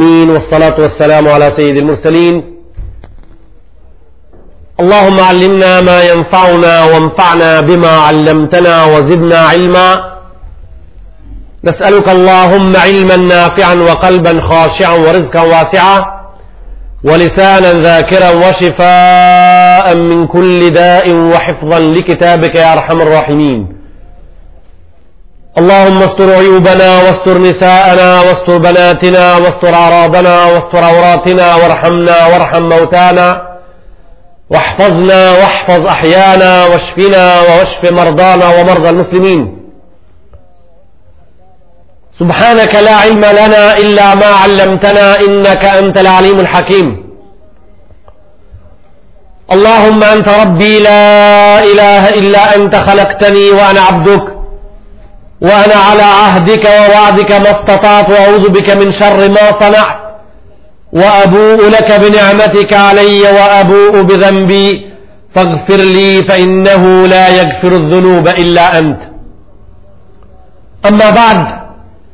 العالمين والصلاة والسلام على سيد المرسلين اللهم علمنا ما ينفعنا وانفعنا بما علمتنا وزدنا علما نسألك اللهم علما نافعا وقلبا خاشعا ورزقا واسعا ولسانا ذاكرا وشفاء من كل داء وحفظا لكتابك يا أرحم الراحمين اللهم استر عيوبنا واستر نساءنا واستر بناتنا واستر أعراضنا واستر عوراتنا وارحمنا وارحم موتانا واحفظنا واحفظ أحيانا واشفنا واشف مرضانا ومرضى المسلمين سبحانك لا علم لنا إلا ما علمتنا إنك أنت العليم الحكيم اللهم أنت ربي لا إله إلا أنت خلقتني وأنا عبدك وأنا على عهدك ووعدك ما استطعت وأعوذ بك من شر ما صنعت وأبوء لك بنعمتك علي وأبوء بذنبي فاغفر لي فإنه لا يغفر الذنوب إلا أنت أما بعد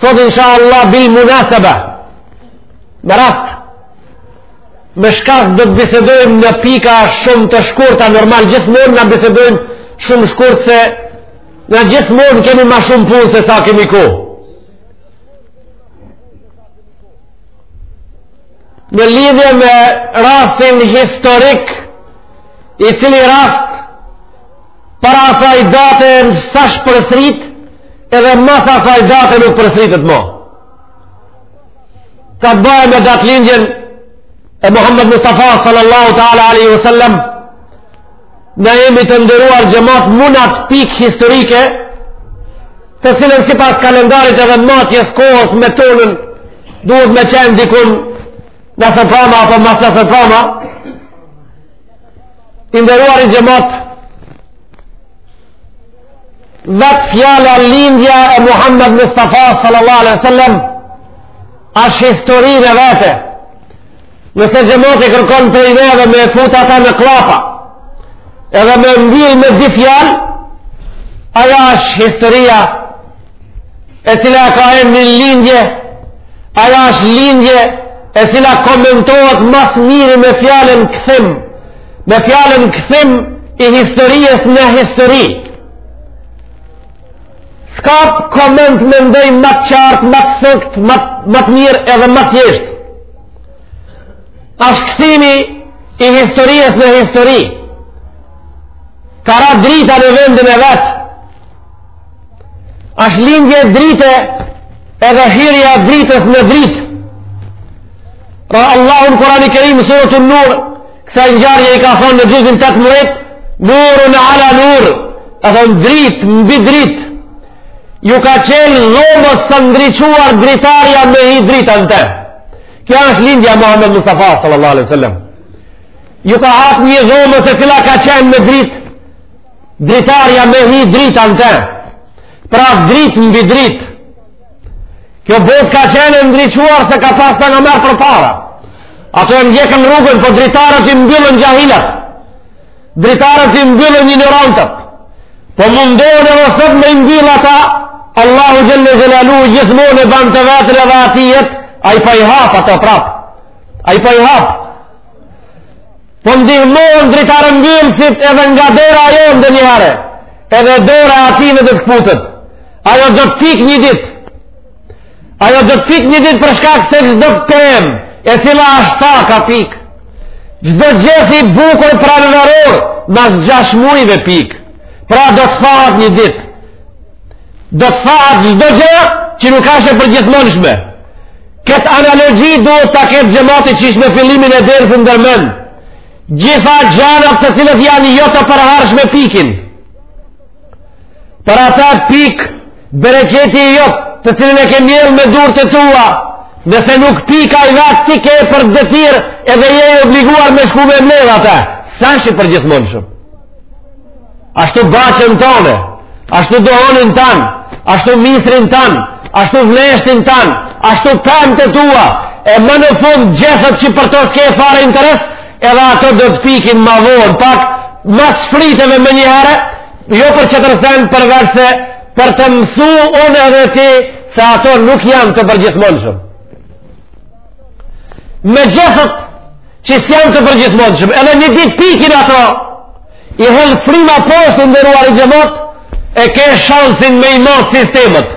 Sot insha Allah bil munasaba. Me rast me shkas do të bisedojmë në pika shumë të shkurta normal gjithmonë na bisedojmë shumë shkurt se na gjithmonë kemi ma shumë punë se sa kemi kohë. Në lidhje me rastin historik i cili rast Para asaj date s'asht përsërit, edhe mas asaj date nuk përsëritet mo. Ka të bajë me datëlindjen e Muhammed Mustafa sallallahu ta'ala alaihi wasallam na jemi të nderuar xhemat mu n'at pikë historike të cilën sipas kalendarit edhe matjes kohës me tonën duhet me qenë dikun nesër prama apo masnesër prama I nderuari xhemat. Vetë fjala lindja e Muhammed Mustafa sallallahu alaihi wasallam asht histori në vete. Nëse xhemati kërkon prej neve me fut ata në kllapa. Edhe me mbyll me dy fjalë. Ajo është historia e cila e ka emrin lindje, ajo është lindje e cila komentohet ma s'miri me fjalën kthim, me fjalën kthim i historisë në histori. S'ka koment mendoj më të qartë, më të saktë, më të mirë edhe më të thjeshtë. Ashtë kthimi i historisë në histori, ka ra drita në vendin e vet, Ashtë lindje e dritës edhe hyrja e dritës në dritë. Pra Allahu n'Kurani Kerim suretun nur, kësaj ngjarje i ka thanë në xhuzin tetëmbëdhjetë, nurun ala nur, e thonë dritë, mbi dritë, ju ka çel dhomës së ndriçuar dritarja me hi drita në te. Kjo është lindja Muhammed Mustafa sallallahu alaihi sallam. Ju ka hap një dhomës e cila ka qenë me dritë, dritarja me hi drita në te pra dritë mbi dritë kjo botë ka qenë e ndriçuar se ka pas pejgamberë përpara ato e ndjekën rrugën po dritaret i mbyllën xhahilat dritaret i mbyllën injorantët po mundohen edhe sot me i mbyllë ata Allahu xhelle xhelaluhu gjithmonë e ban të veten edhe atijet ai po i hap ato prapë ai po i hap Po ndihmojnë dritarembyllësit edhe nga dora jonë ndonjëherë, edhe dora e atyne do të këputet. Ajo do të pikë një ditë. Ajo do të pikë një ditë për shkak se çdo pemë, e cila ashtë tha ka pikë. Çdo gjeth i bukur pranveror, mas gjashtë mujve pik. Pra do të thahet një ditë. do të thotë çdo gja që nuk asht e përgjithmonshme. Këtë analogi duhet ta ketë xhemati qysh me fillimin e dersit ndër mend. Gjitha gjanat të cilat janë jo të përhershme pikin. Por ata pikë, bereqeti jot të cilin e ke mjellë me durt e tua, nëse nuk pik ai vetë ti ke për detyrë edhe je i obliguar me shku me e mbledhë atë. S'asht i përgjithmonshëm. ashtu baçen tane, ashtu duhonin tanë, ashtu misrin tanë, ashtu vneshtin tanë, ashtu pemët e tua, e ma në fund gjethet që për to s'ke fare interes, edhe ato do të pikin ma vonë, pak mas fryteve menjëherë, jo për tjetër sen përveçse, për t'u mësu unë edhe ti, se ato nuk janë të përgjithmonshëm. me gjethet që s'janë të përgjithmonshëm edhe një ditë pikin ato i hedh fryma poshtë i nderuari xhemat e ke shansin me i mot sistemet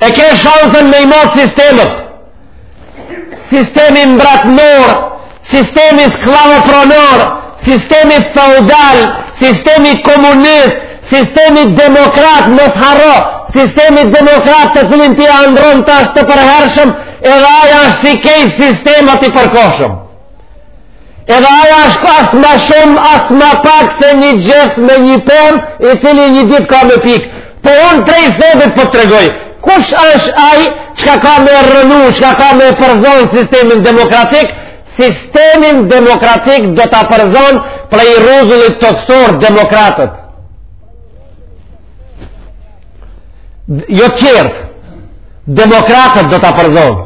e ke shansin me i mat sistemet sistemi mbretnor Sistemi skllavopronar, sistemi feudal, sistemi komunist, sistemi demokrat mos harro, sistemi demokrat të cilin ti ëndrron t'ashtë i përhershëm, edhe ai ashtë si krejt sistemet i përkohshëm. Edhe ai ashtë as ma shumë, as ma pak se një gjeth me një pemë, i cili një ditë ka me pikë. Po unë prej sotit po të tregoj, kush është ai çka ka me e rrënu, çka ka me e përzon sistemin demokratik, sistemin demokratik do ta përzon prej rruzullit tokësor demokratët. Jo t'tjerët, demokratët do ta përzon.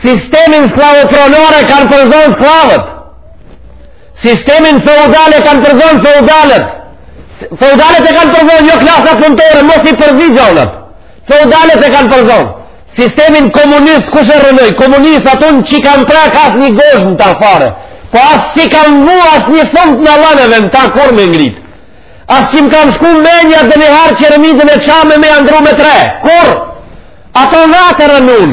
Sistemin skllavopronar e kanë përzon skllavët. Sistemin feudal e kanë përzon feudalët. Feudalët e kanë përzon jo klasa punëtore, mos i përzi gjonat. Feudalët e kanë përzon. Sistemin komunist kush e rrënoi? Komunistat. Un s'i kam prek asnjë gozhdë në ta fare. Po as s'i kam vu asnjë fundament themeleve në ta kurrë me ngrit. As që më ka shku menja edhe njiherë qeremiden e çame me ja ndrru me tre. Kurrë. Ato vetë e rrënun.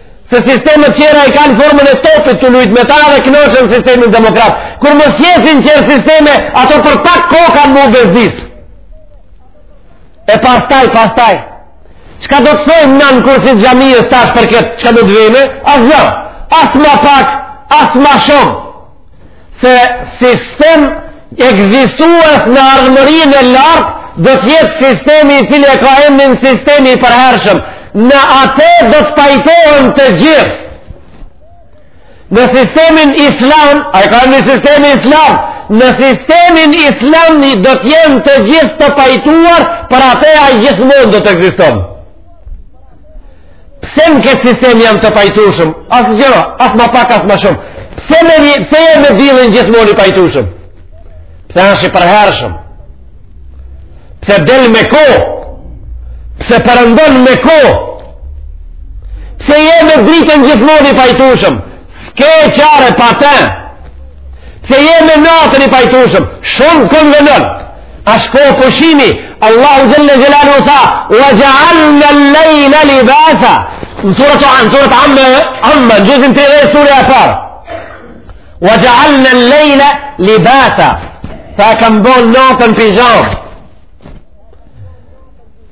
se sistemet tjera i kanë formën e topit tu lujt me ta dhe kënaqen sistemin demokrat. Kur mos jesin tjera sisteme, ato për pak kohë ka m'u bezdis. E pastaj, pastaj, çka do të thojmë nën kursit e xhamisë tash për këtë, çka do të vejmë, asgja, as ma pak, as ma shumë, se sistem ekzistues në ardhmërinë e largët do të jetë sistemi i cili e ka emnin sistemi i përhershëm në atë do të pajtohen të gjithë në sistemin islam ai e ka emnin sistemi islam në sistemin islam do të jenë të gjithë të pajtuar për atë ai gjithmonë do të ekziston Pse në këtë sistem janë të pajtushëm? As gja, as ma pak, as ma shumë. Pse me një, pse je me dillin gjithmonë i pajtushëm? Pse asht i përhershëm? Pse del me kohë? Pse perëndon me kohë? Pse je me dritën gjithmonë i pajtushëm? S'ke qare pa te? Pse je me natën i pajtushëm? Shumë konvenon? A shko pushimi, Allahu Gjelle Gjelalu tha, u e gjallë në lejnë li besa, në surët o anë, surët amë, amë, në gjëzim të edhe surë e parë, u e gjallë në lejnë li besa, tha kam bo notën pijamë,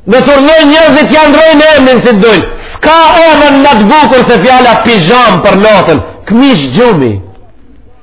Në turnoj njëzit janë drojnë në emnin si të dojnë. Ska orën në të bukur se fjalla pijamë për notën. Këmish gjumi.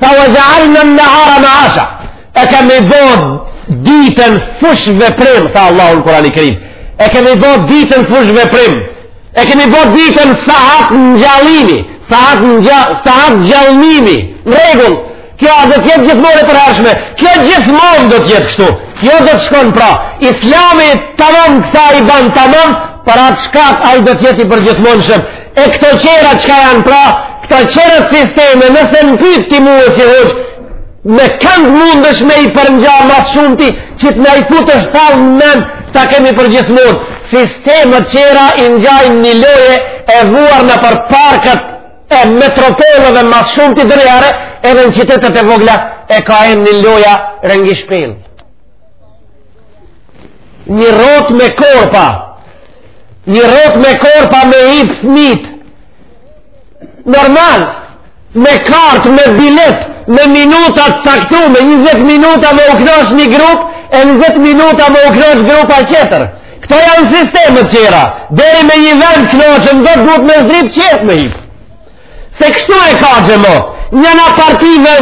Tha wa ja'alna an-nahara ma'asha. E kemi bo ditën fushë veprim, tha Allahu në Kur'anin e Kerim. E kemi bo ditën fushë veprim. E kemi bo ditën sahat ngjallimi, sahat ngja, sahat gjallimi. Në rregull. Kjo a do të jetë gjithmonë e përhershme. Kjo gjithmonë do të jetë kështu. Kjo do të shkon pra. Islami taman kësaj i ban taman, për atë shkak ai do të jetë i përgjithmonshëm. E këto qera çka janë pra, këto qerat sisteme, nëse më pyet ti mue si hoxhë, me kand mundesh me i përngja ma s'shumti, që të na futet thellë në mend, ta kemi përgjithmonë. Sistemet qera i ngjajnë një loje e vuar nëpër parqet e metropoleve ma s'shumti dërjare, edhe në qitetet e vogla e ka emnin loja ringishpil. një rrotë me korpa një rrotë me korpa me hip fmijt normal me kartë, me biletë me minuta të caktume me 20 minuta me u knosh një grup e 20 minuta me u knosh grupa qetër këto janë sistemet qera deri me një vend knaqen do të duhet me zdrip qert me hip Se kështu e ka xhemat, njana parti ve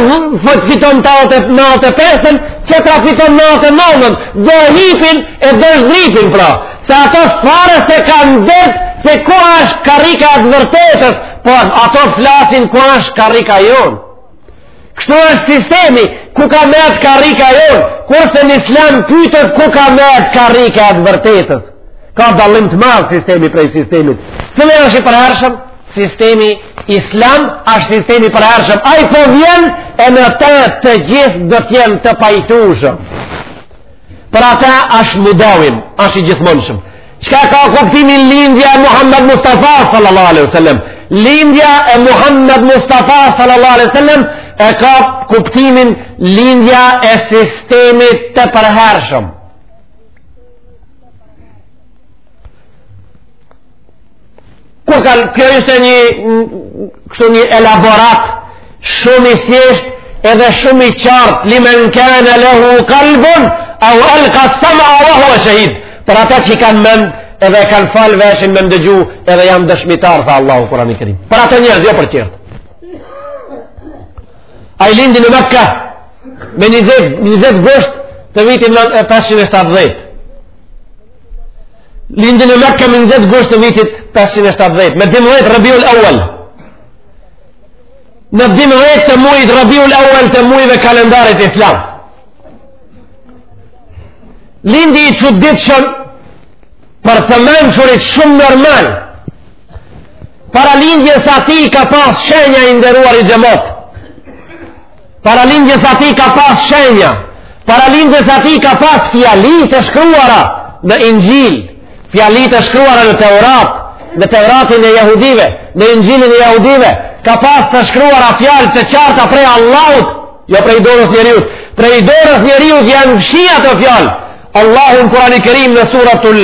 fiton nandhetë e pestën, qetra fiton nandhetë e nandën, do hipin e do zdripin pra, se ato fare s'e kanë dert, se ku është karrika e të vërtetës, po ato flasin ku është karrika jonë. Kështu është sistemi, ku ka mbet karrika jonë, kurse në islam pytet ku ka mbet karrika e të vërtetës. Ka dallim të madhë sistemi prej sistemit. Cili është i përhershëm? Sistemi islam është sistem i përhershëm. Ai po vjen e në të të gjithë do të jenë të pajtushëm. Për ata është mudavim, është i gjithmonshëm. Çka ka kuptimin lindja e Muhammed Mustafa sallallahu alaihi wasallam? Lindja e Muhammed Mustafa sallallahu alaihi wasallam e ka kuptimin lindja e sistemit të përhershëm. Kur ka kjo ishte një kështu një elaborat shumë i thjesht edhe shumë i qartë limen kene lehu kalbun au elkas-sem'a ve huve shehid për ata që i kanë mend edhe e kanë falë veshin me ndëgju edhe janë dëshmitarë tha Allahu n'Kurani Kerim për ata njerëz jo për qertë ai lindi në Mekka me 20, 20 gusht të vitit 570 Lindi në Mekka më 20 gusht të vitit 570, me 12 Rabiul Awal. Në 12 të muajit Rabiul Awal të muajve kalendarit islam. Lindi i çuditshëm për të mençurit shumë normal. Para lindjes së tij ka pas shenja i nderuar i xhemat. Para lindjes së tij ka pas shenja, para lindjes së tij ka pas fjali të shkruara në inxhil, fjali të shkruara në Teurat, në Teuratin e jahudive, në inxhilin e jahudive, ka pas të shkruara fjalë të qarta prej Allahut, jo prej dorës njeriut, prej dorës njeriut janë fshi ato fjalë, Allahu n'Kurani kerim në suratul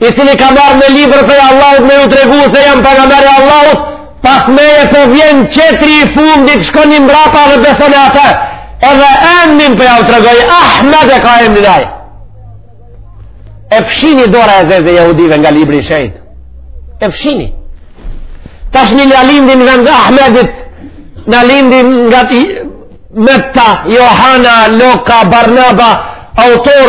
i cili kam ardh me libër prej Allahut me ju tregu se jam pejgamber i Allahut, pas meje po vjen qetri i fundit, shkoni mbrapa dhe besone atë, edhe emnin po jau tregoj, Ahmed e ka emnin ai. E fshini dora e zezë e jahudive nga libri i shejtë. E fshini. Tashmi na lindin n'vend Ahmedit, na lindin nga ti, Metta, Johana, Loka, Barnaba, autor,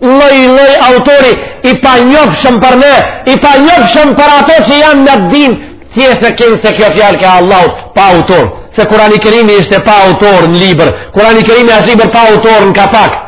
lloj-lloj autori, i panjofshëm për ne, i panjofshëm për ato që janë në din, gjëja se kinse se kjo fjalë ke e Allahut, pa autor, se kurani kerimi ishte pa autor në libër, kurani kerimi ashtë libër pa autor në kapak,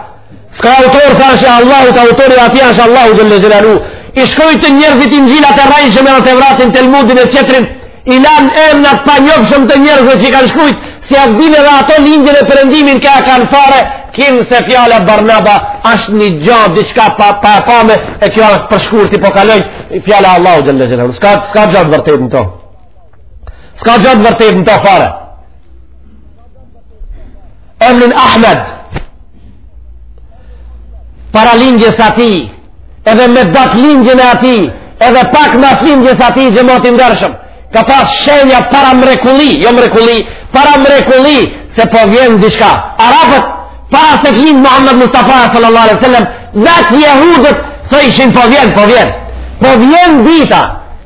S'ka autor se është i Allahut, autori i tij është Allahu xhel-le xhelaluhu. I shkrojtën njerëzit inxhilat e rrejshëm edhe Tevratin Telmudin e qetrin, i lan emna të panjofshëm të njerëzve që i kanë shkrujt, s'ia dinë edhe ato lindin e përëndimin ku e kanë fare, kinse fjala Barnaba është një gja diçka e papame, e kjo është për shkurt po kaloj, fjala e Allahu xhel-le xhelaluhu. S'ka, s'ka gja të vërtetë në to. S'ka gja të vërtetë në të fare. Emrin Ahmed, para lindjes atij, edhe me datëlindjen e atij, edhe pak mas lindjes atij, xhemat i ndershëm, ka pas shenja para mrekulli, jo mrekulli, para mrekulli, se po vjen diçka. Arabët, para se të lindë Muhammed Mustafa, sallallahu alaihi sallam, dhe të jehudët, se ishin po vjen, po vjen. Po vjen dita,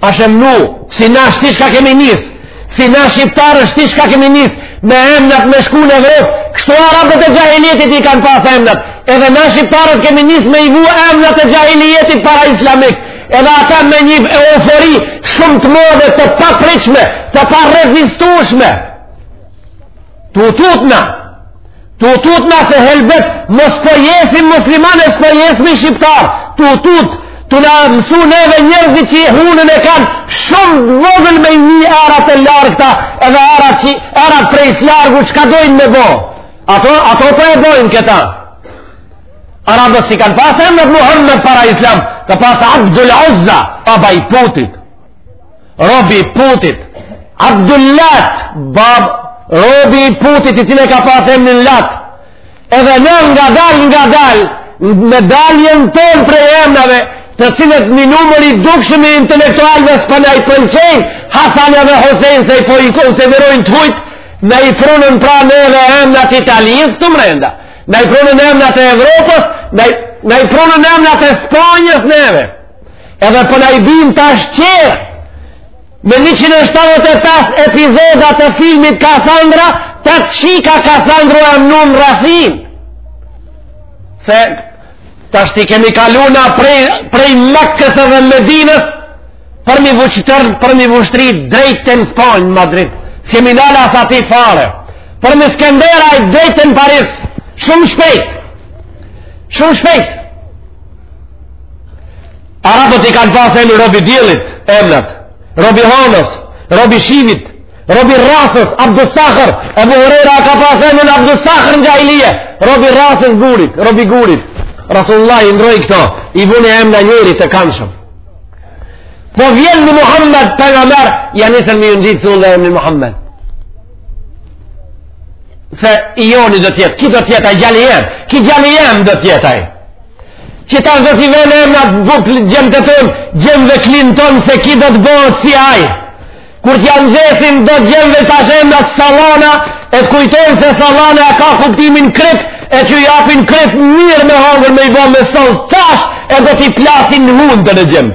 Pa shemnu, si na tashti çka kemi nis, si na shqiptarë tashti çka kemi nis, me emnat me shku në Evropë, kështu arabët e xhahilijetit i kanë pas emnat, edhe na shqiptarët kemi nis me i vu emnat e xhahilijetit para islamik, edhe ata me një eufori shumë të madhe, të papritshme, të parezistueshme. Tu tut na, tu tut na se helbet, mos po jesim musliman e s'po jesmi shqiptar, tu tut, tu na mësu neve njerëzit që hunën e kanë shumë t'vogël me i ni erat e largëta edhe erat, që, erat prej s'largu çka dojnë me bo. Ato, ato po e bojnë këta. Arabët s'i kanë pasë emnat Muhammed para islam, ka pasë Abdul Uzza, baba i putit. Robi i putit, Abdullat, bab, robi i putit, i cili e ka pas emnin Lat, edhe na ngadal, ngadal, me daljen tonë prej emnave, të cilët një numër i dukshëm i intelektualve s'po na i pëlqejnë, Hasan edhe Husein se i po i konsiderojnë të hujtë, na i prunën pra neve emnat e Italisë ktu mrenda, na i prunën emnat e Evropës, na i prunën emnat e Spanjës neve. Edhe po na i bin tash qe, me 175 epizoda të filmit Kassandra, te çika Kassandra e më nëmë rrëfin. Se tashti kemi kalu na prej, prej Mekës edhe Medinës, përmi Vuçitërn, përmi Vushtrri drejt e në Spanjë, Madrid. S'jemi nalë as aty fare. Përmi Skenderaj drejt e në Paris. Shumë shpejt. Shumë shpejt. Arabët i kanë pasë emrin robi i diellit, emnat, robi i honës, robi i shiut, robi i rrasës, Abdusahr, Ebu Hurejra ka pasë emrin Abdusahr në xhahilije, robi i rrasës, gurit, robi i gurit, Resulullahi i ndrroi këto, i vuni emna njerit të kanshëm. Po vjen ni Muhammed pejgamber, ja nisën me ju njit çunve emnin Muhammed. Se i joni do t'jetë, ky do t'jetë, a djali jem, ky djali jem do t'jetë ai. Që tash do t'i venë emnat djemtë tonë, djemve Klinton se ky do të bëhet si ai. Kur t'ja njesin do djemve tash emnat Solana, e të kujtojnë se Solana e ka kuptimin krypë, e që i apin krypë mirë me hangër me i bo me sol thashë, e do t'i plasin hundët në djem.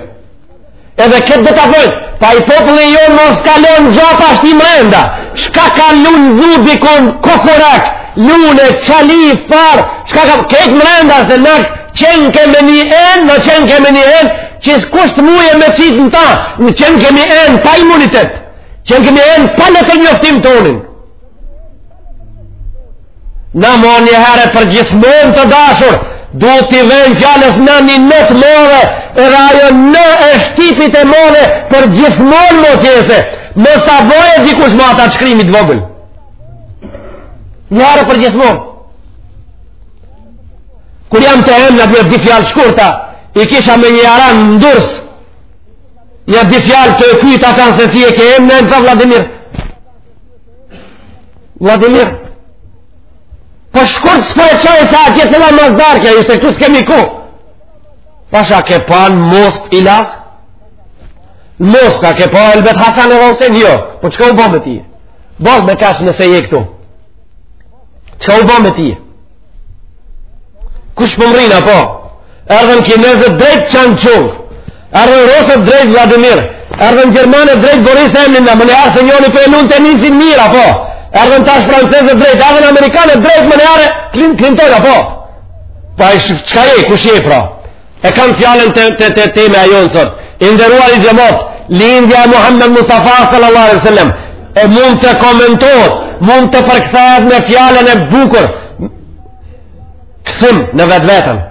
Edhe këtë do ta bëjnë. Paj populli jonë mos ka lan gja pa shti mrenda. Shka ka lunë zu dikon kokorak, lunë, qali, farë, shka ka keq mrenda se na qenë kemi një enë, na qenë kemi një enë, që kush të muje me qitë në ta, na qenë kemi enë pa imunitet, qenë kemi enë pa në të njoftim tonin. Na mor një herë e për gjithmonë të dashur, duhet t'i vënë fjalës na një N të madhe, edhe ajo N e shtypit e madhe për gjithmonë më tjese. Mos ta bëje dikush me ata të shkrimit vogël. Një herë për gjithmonë. Kur jam te emnat një dy fjalë shkurta, i kisha me një jaran në Durrës, nja dy fjalë të e kujta kanë se si e ke emnin e tha Vladimir, Vladimir po po shkurt s'po e qojë se a gjithë la mas darkja ishte këtu s'kemi ku pasha ke pa mos ki Ilaz mos ka ke pa elbet Hasan e Hysen jo po qka u bo me ti bo me kash nëse je këtu qka u bo me ti Kush po m'rrin apo? Erdhën kinezët drejt Chang Chung. Erdhën rusët drejt Vladimir. Erdhën gjermanët drejt Boris emnin, menjëherë se njoni po e lun tenisin mirë apo? Erdhën tash francezët drejt, erdhën amerikanët drejt menjëherë Clinton apo? Pa çka je, kush je pra? E kam fjalën të te te tema jonë sot. I nderuari xhemat, lindja e Muhammed Mustafa sallallahu alaihi sallam, e mund të komentohet, mund të përkthehet me fjalën e bukur, kthim në vetveten,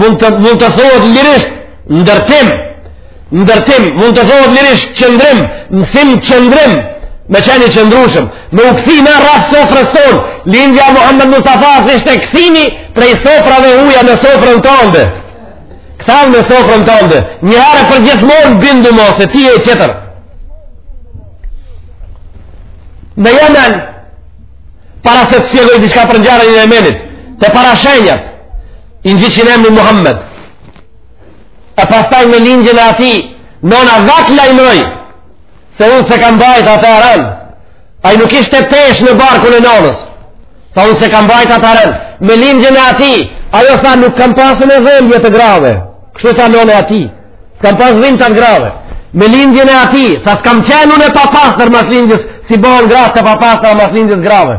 mund të, mund të thohet lirisht, ndërtim, Ndërtim, mund të thohet lirisht qëndrim, mësim qëndrim, me qenë i qëndrueshëm, me u kthy na rreth sofrës tonë, lindja Muhammed Mustafasë ishte kthimi prej sofrave huja në sofrën tënde. Kthehu në sofrën tënde, një herë e përgjithmonë bindu mo, se ti je tjetër. Në Jemen, para se të shpjegoj diçka për ngjarjen e Jemenit, te parashenjat, i ngjitet emni Muhammed, e pastaj me lingjen e ati, nona vet lajmëroi, se unë s'e kam bajt ata rëndë, ai nuk ishte peshë në barkun e nonës, tha unë s'e kam bajt ata rëndë, me lingjen e ati, ajo tha nuk kam pasun dhembje të grave, kështu tha nona e ati, s'kam pas dhimta të grave, me lingjen e ati, tha s'kam qenun e papastër mas lingjes, si bahen gratë të papastra mas lingjes grave,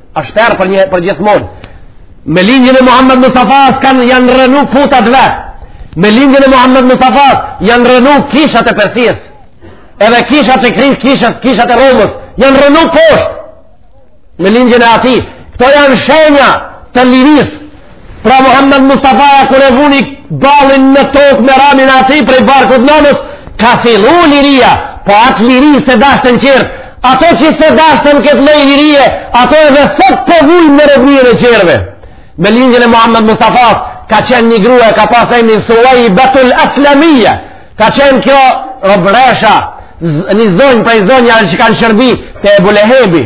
është herë për, një, për gjithmonë. Me lindjen e Muhammed Mustafasë kanë janë rrënu putat vetë. Me lindjen e Muhammed Mustafasë janë rrënu kishat e Persisë. Edhe kishat e kri, kishat, kishat e Romës janë rrënu poshtë. Me lindjen e ati, këto janë shenja të lirisë Pra Muhammed Mustafaja kur e vuni ballin në tokë me ramin atij prej barkut nënës, ka fillu liria, po atë liri s'e dashtën qerët, ato që s'e dashtën këtë lloj lirie, ato edhe sot po vujnë në robninë e qerëve. Me lindjen e Muhammed Mustafas, ka qenë një grua, ka pas emnin Thuvajbetul Aslamija, ka qenë kjo robresha, një zonjë prej zonjave që kanë shërbi, te Ebu Lehebi,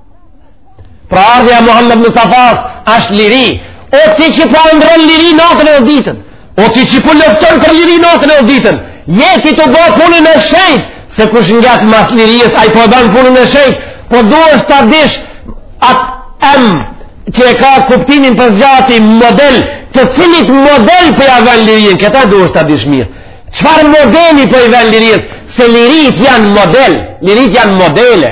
Pra ardhja Muhammed Mustafas është liri. O ti që po andrron liri natën e ditën. O ti që po lufton për liri natën e ditën. Je ti tu bo punën e shejt, se kush nget mas lirisë ai po bën punën e shejt, po duhet ta dish at em që e ka kuptimin për zgjati model, të cilit model po ja vën lirin, këta duhet ta dish mirë. Çfarë modeli po i vën lirisë? Se lirit janë model, lirit janë modele.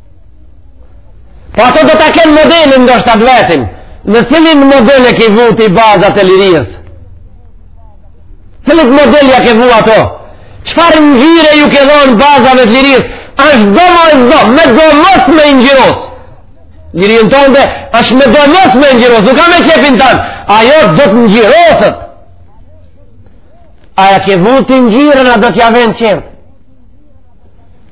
Po ato do ta kenë modelin ndoshta të vetin, në cilin model i ke vu ti bazat e lirijës? Cilit model ja ke vu ato? Çfarë ngjyre ju ke dhonë bazave të lirijës? Ashtë domosdo, me do mos me ngjyros lirinë tonde, ashtë me do mos me ngjyros, nuk ka me qepin tanë, ajo do të ngjyroset. A ja ke vu ti ngjyrën, a do t'ja venë qerët?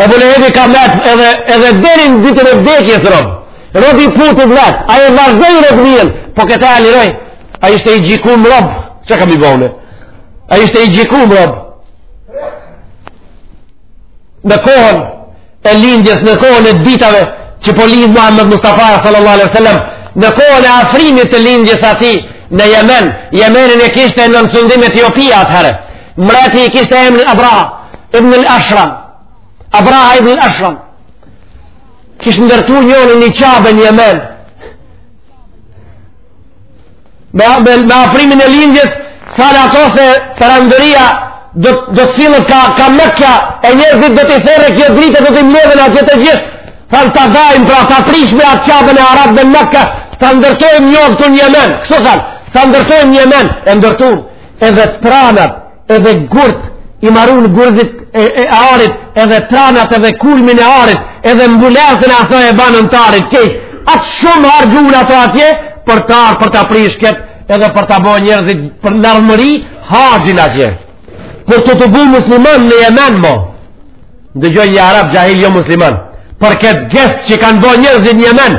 Ebu Lehebi ka metë edhe, edhe deri n'ditën e vdekjes rob. Rob i putave t'vet, ai e vazhdoi robninë, po këta e liroi, ai ishte i gjykum rob, çka me i bo? Ai ishte i gjykum rob? Në kohën e lindjes, në kohën e ditave, që po lindë Muhammed Mustafa sallallahu alaihi sallam, në kohën e afrimit të lindjes atij në Jemen, Jemenin e kishte nën sundim Etiopia atëherë, Mreti e kishte emrin Abraha ibn al-Ashram. Abraha ibn al-Ashram. Kish ndërtu njënë, një Qabe në Jemen. Me, me, me afrimin e lindjes, thanë ato se perandoria do, do të sillet ka, ka Meka e njerëzit do t'i thërret kjo dritë do të mledhen atje të gjithë. Thanë ta dajmë pra ta prishim atë Qaben e arabve n'Meka, ta ndërtojmë njo këtu në Jemen. Kështu thanë, ta ndërtojmë në Jemen e ndërtun. edhe tranat edhe gurt i marun gurzit e, e arit edhe tranat edhe kulmin e arit edhe mbulesën e asaj e banën të arit krejt aq shumë harxhun ato atje për ta për ta prish këtë edhe për ta bo njerëzit për n'ardhmëri haxhin atje për të të bu musliman në Jemen mo Ndëgjoi një arab xhahil jo musliman, për këtë gjest që kanë bo njerëzit n'Jemen,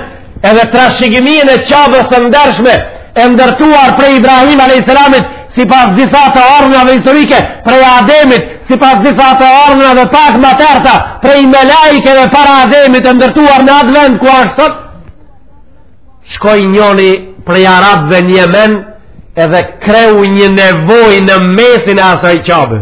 edhe trashigimin e Qabës të ndershme, e ndërtuar prej Ibrahim a.s. sipas disa të dhonave historike, prej Ademit, sipas disa të dhonave pak ma t'errta, prej melaikeve para Ademit e ndërtuar në atë vend ku asht sot, shkoi njoni prej arabëve n'Jemen, edhe kreu një nevojë në mesin e asaj Qabe.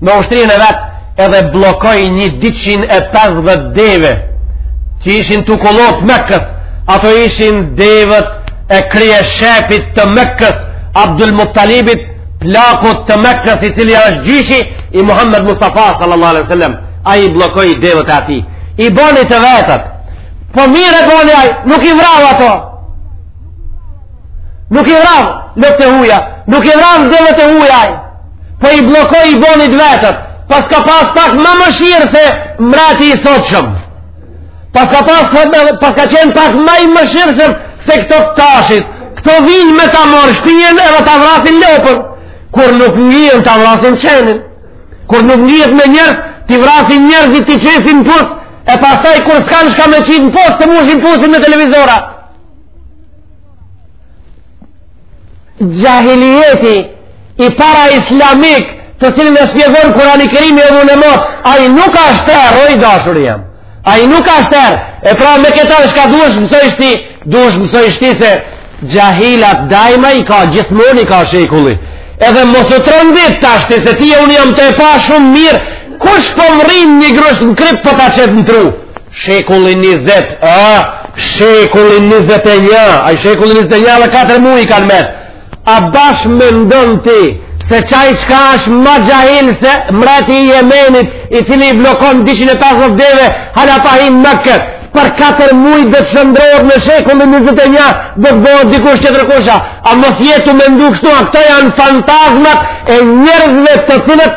me ushtrinë e vet edhe bllokoi një 250 deve që ishin tu kullot Mekës ato ishin devet e kryeshefit të Mekës Abdul Muttalibit plakut të Mekës i cili është gjyshi i Muhammed Mustafa sallallahu alaihi sallam ai i bllokoi devet e atij i boni të vetat po mirë e boni ai nuk i vrau ato nuk i vrau lopët e huja nuk i vrau devet e huja Po i bllokoi i boni t'vetat, paska pas pak ma mëshirë se mreti i sotshëm. Paska pas, paska qenë pak ma i mëshirshëm se, se këto të tashit. Këto vinë me ta morr shpijen edhe ta vrasin lopën. Kur nuk ngihen ta vrasin qenin. Kur nuk ngihet me njerëz, t'i vrasin njerëzit t'i qesin n'pus, e pastaj kur s'kanë çka me qitë në pus, ta mushin pusin me televizora. Xhahilijeti i paraislamik të cilin e shpjegon Kurani Kerimi edhe unë mot, ai nuk ka shterr, o i dashuri jem, ai nuk ka shterr, e pra me këta çka duhesh mësojsh ti, duhesh mësojsh ti se xhahilat dajma i ka gjithmonë i ka shekulli, edhe mos u trondit tashti se ti e unë jam tu e pa shumë mirë, kush po merrin një grusht krip po ta qet në tru, Shekulli 20, a, shekulli 21, a, shekulli 21 edhe 4 muj i kanë metë. A bash mendon ti, se qaj çka është ma xhahil se mreti i Jemenit, i cili i bllokon 250 deve, hala pa hi n'Mekë. Për 4 muj do shndërrohet në shekullin 21, do të bohet dikush qetërkush a. A mos je tu mendu kështu, a këto janë fantazmat e njerëzve të cilët,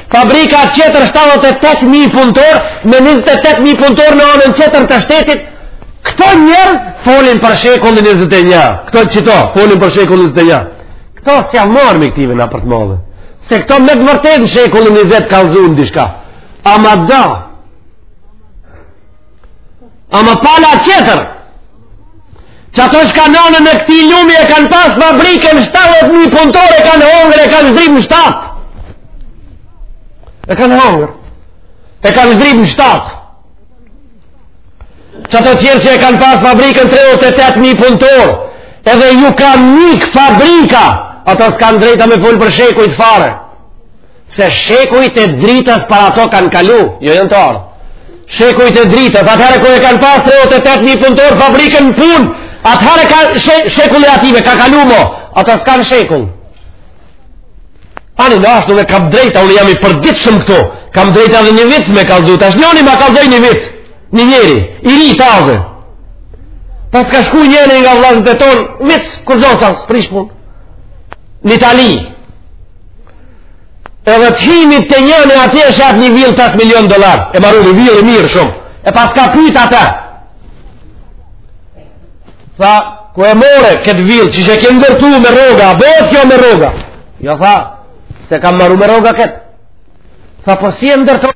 Fabrika qetër 78.000 punëtorë me 28.000 punëtorë në anën qetër të shtetit Këto njerëz folin për shekullin 21. Këto qito folin për shekullin 21. Këto s'jau marrim këtive na për të madhe. Se këto me të vërtetë n'shekullin 20 kanë zunë diçka. Ama da. Ama pala tjetër. Qato çka n'anë të këtij lumi e kanë pas fabrikën 70.000 punëtorë e kanë hongër e kanë zhrim në shtatë. E kanë hongër. E kanë zhrim në shtatë. Qato tjerë që e kanë pas fabrikën 38.000 punëtorë edhe ju kanë mikë fabrika ato s'kanë drejt me fol për shekujt fare. Se shekujt e dritës për ata kanë kalu, jo jënë të orë. Shekujt e dritës, atëherë kur e kanë pas 38.000 punëtorë fabrikën në punë, atëherë ka she, shekulli i atyve, ka kalu mo, ata s'kanë shekull. Ani në ashtu me kam drejta, unë jam i përditshëm këtu, kam drejtë edhe një vic me kallzu, tash njoni ma kallzoi një vic, një njeri, i ri taze. Paska shku njëri nga vllaznit tonë, vic, kur thonë sa, s'prish punë. Në Itali, Edhe të himit te njëni atje e sheh një vilë 5 milion dollarë. E maru një vilë mirë shumë. E paska pyt atë. Tha, ku e more këtë vilë që e ke ndërtu me rroga, bëhet kjo me rroga. Jo tha, s'e kam maru me rroga këtë. Tha, po si e ndërtu.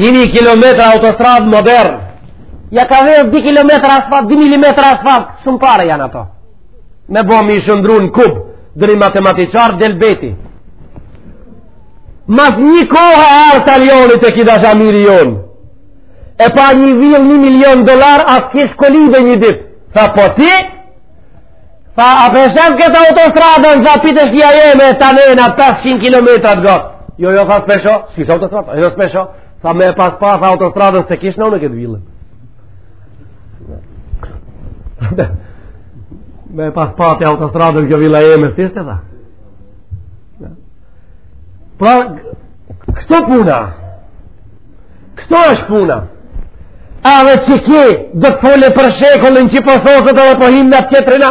Një mi kilometra autostradë modern, ja ka vjedh 2 kilometra asfalt, 2 milimetra asfalt, shumë pare janë ato. me bo m'i shëndrru në kub dhe një matematicar del beti mas një kohe erdh talioni te ki dashamiri jonë e pa një vilë një milion dollarë as kish kolibe një ditë tha po ti tha a pe sheh këtë autostradën tha pi te shpia jeme ta nena 500 km të gatë Jo, jo, tha s'pe shoh, s'kishte autostradë, jo, s'pe shoh, tha me pas pas autostradën s'e kishna këtë vilën. Me pas pa ti autostradën kjo vila eme s'ishte tha. Pra, kështu puna. Kështu është puna. Edhe qe ki do të fole për shekullin që po soset edhe po himë në tjetrin a?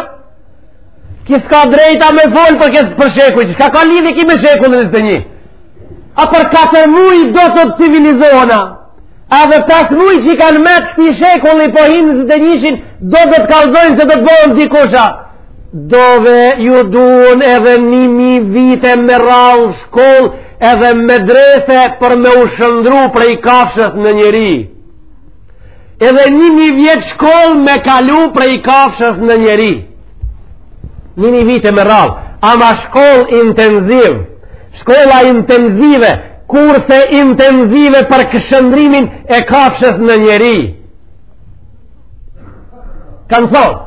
Ki s'ka drejtë me folë për këtë për shekullin, çka ka lidhje ki me shekullin zet e një? Apo për katër muj do të civilizohen a? Edhe pesë muj që i kanë metë këtij shekulli po hinë zet e njëshin, do të të kallzojnë se do të bohen dikush a. Dove ju duhen edhe një mi vite me radhë shkollë edhe me drese për me u shëndrru prej kafshës në njeri. Edhe një mi vjet shkollë me kalu prej kafshës në njeri. Një mi vite me radhë, ama shkollë intenzive, shkolla intenzive, kurse intenzive për kët shëndrrimin e kafshës në njeri. Kanë thonë,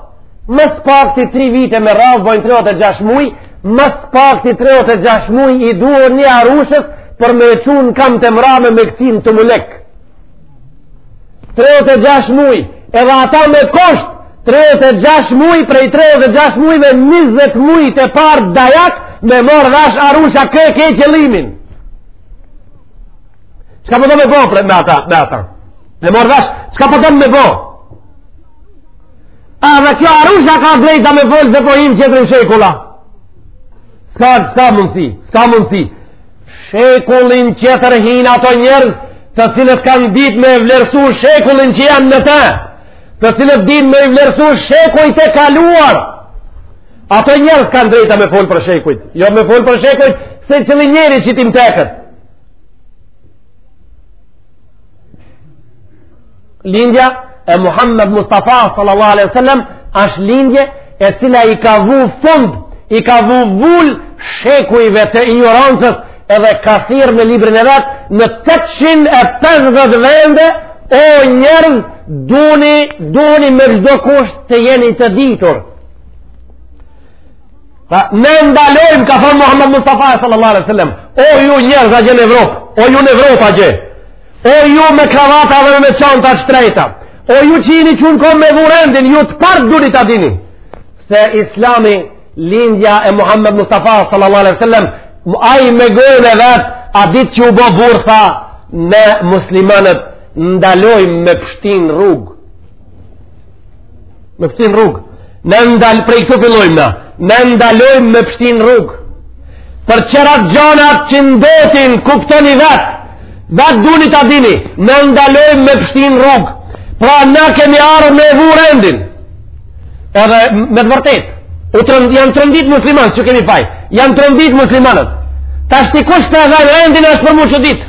ma s'pakti tri vite me radhë, bojnë 36 muj, ma s'pakti 36 muj i duhen një arushës për me e çu n'kamt e mrame me këtin të mulekë. 36 muj edhe ata me kusht 36 muj prej 36 muj dhe 20 mujt e parë dajak me marrë vesh arusha ku ke qëllimin çka po don me bo prej me ata me ata me marrë vesh çka po don me bo a dhe kjo arusha ka drejta me folë se po him qetrin shekull a s'ka, s'ka mundësi s'ka mundësi Shekullin qetër hin ato njerëz të cilët kanë dit me vlerësu shekullin që janë në te, të cilët dit me vlerësu shekujt e kaluar, ato njerëz kanë drejta me folë për shekujt, jo me folë për shekujt, secili njeri që t'i teket. Lindja e Muhammed Mustafa sallallahu alaihi wasallam është lindje e cila i ka vu fund, i ka vu vul shekujve të injorancës edhe ka thirr në librin e vet në 850 vende o njerëz duni, duni me çdo kusht të jeni të ditur Tha, ne ndalojmë, ka thonë Muhammed Mustafa sallallahu alaihi sallam, o ju njerëz atje n'Evropë, o ju në Evropë atje, O ju me kravata dhe me çanta t'shtrejta, o ju që jini çu në kom me vu rendin, ju të parët duni ta dini, se islami lindja e Muhammed Mustafa sallallahu alaihi sallam, ai me gojën e vet, at ditë që u bo burrë tha, ne muslimanët ndalojmë me pështi n'rrugë, Me pështi n'rrug. Ne ndal prej këtu fillojmë na. Ne ndalojmë me pështi n'rrug. Për qerat gjonat që ndotin kuptoni vet. Vet duni ta dini. Ne ndalojmë me pështi n'rrug. Pra na kemi ardh me vu rendin. Edhe me të vërtet. U trond, janë trondit muslimanët që kemi faj. Janë trondit muslimanët. Tashti kush p'e ven rendin është për m'u çuditë.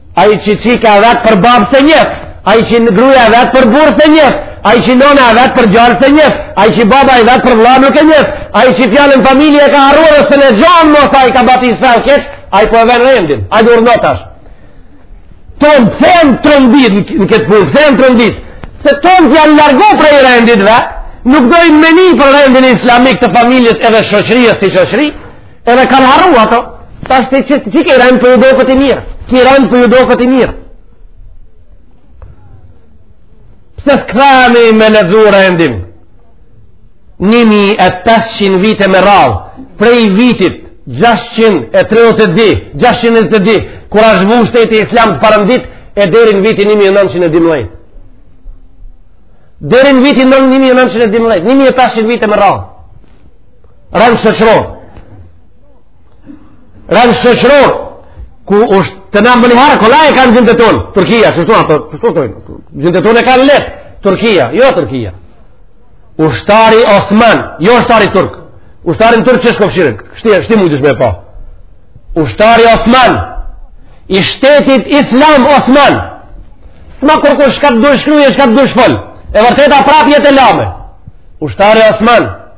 Ai që çika e vet për babë s'e njef, ai që gruja e vet për burrë s'e njef, ai që nëna e vet për gjalë s'e njef, ai që babai vet për vlla nuk e njef, ai që fjalën familje e ka harruar dhe s'e ngjon mos ai ka batis keq, ai po e ven rendin, ai urdhno tash. Tonët pse jan trondit në këtë punë, pse jan trondit, se tonët janë largu prej rendit dhe, nuk dojnë me ni për rendin islamik të familjes edhe shoqërisë të shoqëri, Edhe kanë harru ato, tashti që që ke rëjnë po ju doket i mirë, që i rëjnë po ju doket i mirë. Pse s'kthehemi me lexu rendin, 1500 vite me radhë, prej vitit 632, 622, kur asht vu shteti islam të parën dit, e deri n' vitin 1912. Deri n' vitin 1912, 1500 vite me rralë. Rang shoqëror. Rang shoqëror ku është të na bëni harë kollaj e kanë gjindt tonë. Turqia, çfarë ato? Çfarë thonë? Gjindt tonë e kanë lehtë. Turqia, jo Turqia. Ushtari Osman, jo ushtari turk. Ushtarin turk shko fshire, kështi, kështi mujtsh me pa. Ushtari Osman, i shtetit Islam Osman, s'ma kur kur shka të dush shkruje, shka të dush fol, e vërteta prapë jet e lame. Ushtari Osman,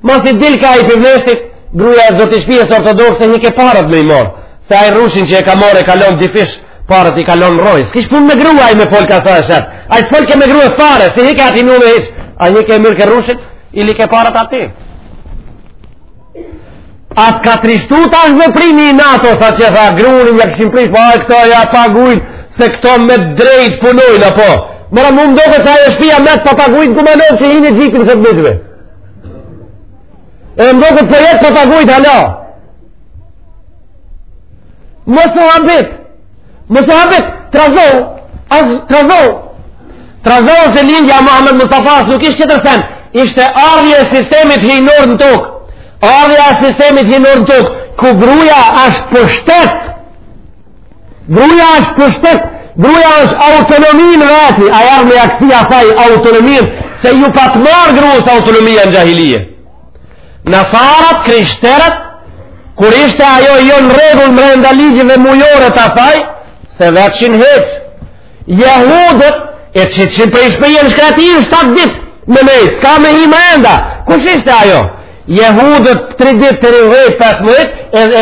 Masi dilke ai prej vneshtit, gruja e zotit shpisë ortodokse hike paret me i marrë, se ai rrushin që e ka marrë e ka lan dyfish, paret i ka lan rojë. S'kish punë me grua ai me folë ka sa e shet, ai s'folke me grua fare, s'hike aty mu me hiç, ai e mirrke rrushin, i like paret aty. A të ka trishtu të ashtë me primi i NATO, sa që tha, grunin ja kishim prish, po e këto ja pagujnë, se këto me drejt punojnë, apo. Mëra mundokët sa e shpija me të papagujt kumanon që hinë e gjipin së të mëtëve. E më duket po jet pa pagujt hala. Mos u habit. Mos u habit. Trazo, as trazo. Trazo se lindja Muhammed Mustafa nuk ishte çetër sen. Ishte ardhja e sistemit hyjnor në tokë. Ardhja e sistemit hyjnor në tokë ku gruaja është pushtet Gruja është pushtet, gruja është autonomi n'veti, ai ardh me ja kthi asaj autonominë, se ju pat marrë grues autonomia në xhahilije. Nasarat, krishterët, kur ishte ajo jo në rregull mrenda ligjeve mujore të asaj, s'e vetshin hiç, Jehudët e qitshin prej shpije n'shkretirë 7 ditë me nejt, s'ka me hi mrenda. Kush ishte ajo? Jehudët 3 ditë, 13, 15,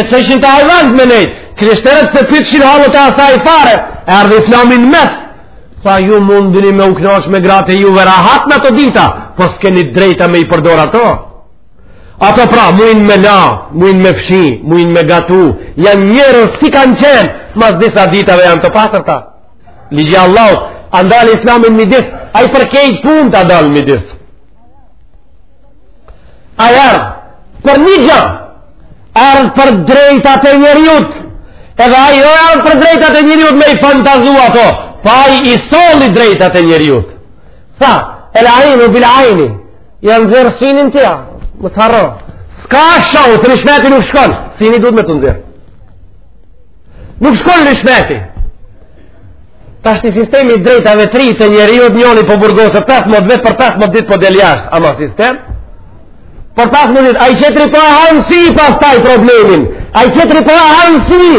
e qitshin te hajvant me nejt. Krishterët s'i pytshin hallet e asaj fare, erdh islami n'mes. Tha ju mundeni me u knaq me gratë e juve rahat n'ato dita, po s'keni drejta me i përdor ato. Ato pra, mujnë me la, mujnë me fshi, mujnë me gatu, janë njerëz si kanë qenë, mas disa ditave janë të pastërta. Ligji Allahut, a dal islami n'midis, ai për kejt punët a dal midis. Ai ardh për një gjë, ardh për drejtat e njeriut, edhe ai jo ardh për drejtat e njeriut me i fantazu ato, po ai i solli drejtat e njeriut. Tha, el ajnu bil ajni, Ja nxjerr sinin ti. Mos harro. S'ka show, se ryshfeti nuk shkon. Sini duhet me t'u nxjerr. Nuk shkon ryshfeti. Tashti sistemi i drejtave të ri të njeriut njoni po burgoset 15 vjet për 15 ditë po del jashtë, ama sistem. Për 15 ditë, ai qetri po e han si pastaj problemin, ai qetri po e han si,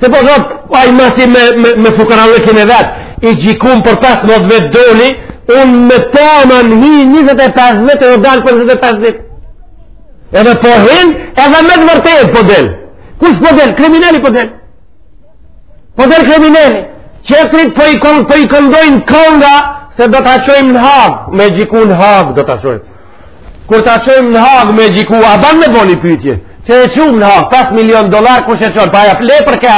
Se po thotë, ai masi me, me, me fukarallëkin e vet, i gjikun për 15 vjet doli, unë me temen hi 25 vjet e dal për 25 vjet. Edhe po hin, edhe me të vërtetë po del. Kush po del? Krimineli po del. Po del krimineli. Qetrit po i, po i këndojnë kënga, se do ta çojmë në Hagë, me gjiku në Hagë do ta çojmë. Kur ta çojmë në Hagë me gjiku, a ban me bo ni pyetje? Që e çum në Hagë 5 milion dollar kush e çon? Pa ja fle për kë?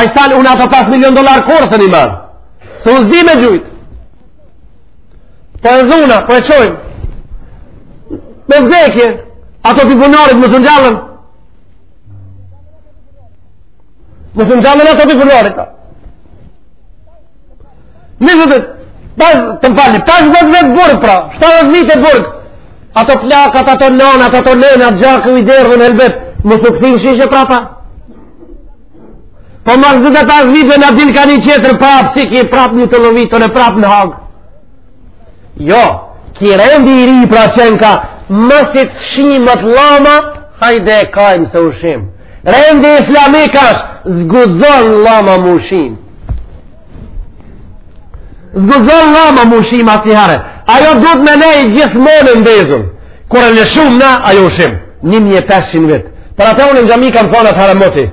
Ai tha unë ato 5 milion dollar kurr s'un i marr. Se unë s'di me gjujt. Po e zuna, po e çojmë. Me vdekje, ato të dhunuarit mos u ngjallën? Mos u ngjallën ato të dhunuarit? Nëse të pas të falni, 50 vjet burg pra, 70 vite burg. Ato plakat, ato nanat, ato nënat, gjaku i derdhun helbet, mos u kthi n'shishe prapa. Po mas dhetë tetë vite na dilka një qetër prapë si ki, prapë një të lovitën e prapë në Hagë. Jo, ki rendi i ri pra qenka, masi të shimet llama, hajde e kajmë se u shim. Rendi islamik asht s'guxon llama m'u shim. S'guxon llama m'u shim asnjëherë. Ajo duhet me nejt gjithmonë e ndezun. Kur e lshumë na, ajo u shim. 1500 vite. Për atë unë në xhami kam thonë atëhera moti.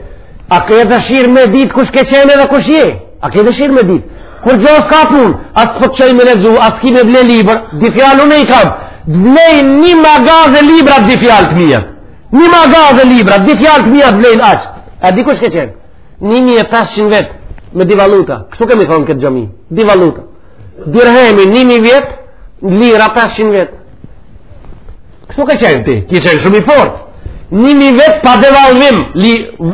A ke dëshirë me ditë kush ke qene dhe kush je? A ke dëshirë me ditë? Kurgjo s'ka punë, as po të çoj me lexu, as ki me ble libër, di fjalë unë i kam. Vlejn një magazë libra di fjallë të mija. Një magazë libra, di fjalë të mija vlejnë aq. A di kush ke qenë? 1500 vjet me di valuta. Kështu kemi thonë këtë xhami, di valuta. Dirhemi 1000 vjet, lira 500 vjet. Kështu ke qenë ti, ke qenë shumë i fortë. 1000 vjet pa devalvim, li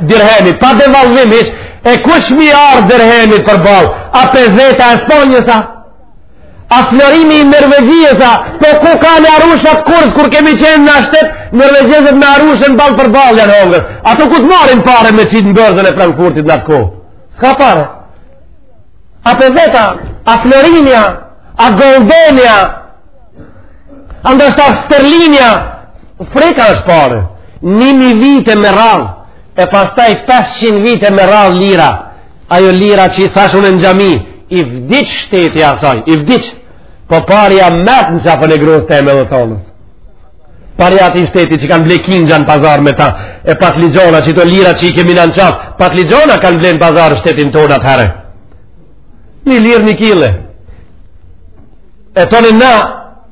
dirhemi pa devalvim, hiç, e kush m'i ardh dirhemit përballë? A pezeta e Spanjës a? A florini i Norvegjisë, po ku kanë arushat kurs? Kur kemi qenë na shtet, norvegjezët me arushën ballë për ballë janë hongër. Ato ku të marrin pare me çit në berzën e Frankfurtit në atë kohë? S'ka pare. A pezeta, a florinja, a goldenia, a ndërsta sterlinja, freka është pare. Ni mi vite me radhë, e pastaj 500 vite me radhë lira, Ajo lira që i thashë unë në xhami, i vdiq shteti asaj, i vdiq. Po parja met në qafën e grusë teme dhe tonës. Parja e atij shteti që kanë ble kingja në pazar me ta, e patlixhona, qito lira që i kemi na në qafë, patlixhona kanë ble në pazar shtetin tonë atëherë. Një lirë një kile. E tonë në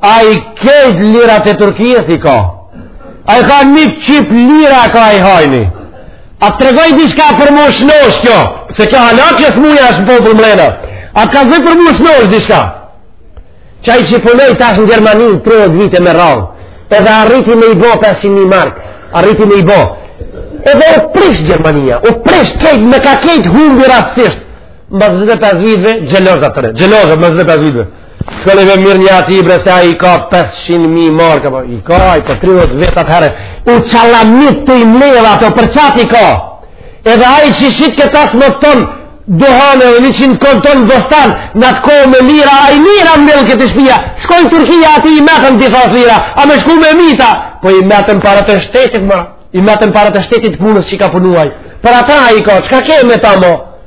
Ai kejt lirat e Turkisë i ka. Ai ka një qyp lira ka ai hajni. A të tregoj diçka për mu shnosh kjo. Se kjo hala kjo smuja është në popull mrena. A të kallzoj për mu shnosh diçka. Qai qi punoi tash në Gjermani 30 vite me radhë. Edhe arriti me i bo 500.000 mark. Arriti me i bo. Edhe u prish Gjermania. U prish kejt marka kejt humbi rastësisht. Mbas 25 viteve, gjeloza të re. Gjeloza, mbas 25 viteve. Shkëllë i be mirë një ati i bre se ai ka 500.000 marka, po, i ka ai për 30 vjet atëherë. U qalamit tuj i mledh ato, për qata i ka. Edhe ai qi shiti këta së më tonë, duhan edhe njëqind konë tonë dëstanë, në atë kohë me lira, ai lira mlodh te shpia. Shkon në Turkia atij i metën të thasë lira, a me shku me mita. Po i metën paret e shtetit, ma. I metën paret e shtetit punës që i ka punu ai. Për ata ai ka, çka ke me ta, ma?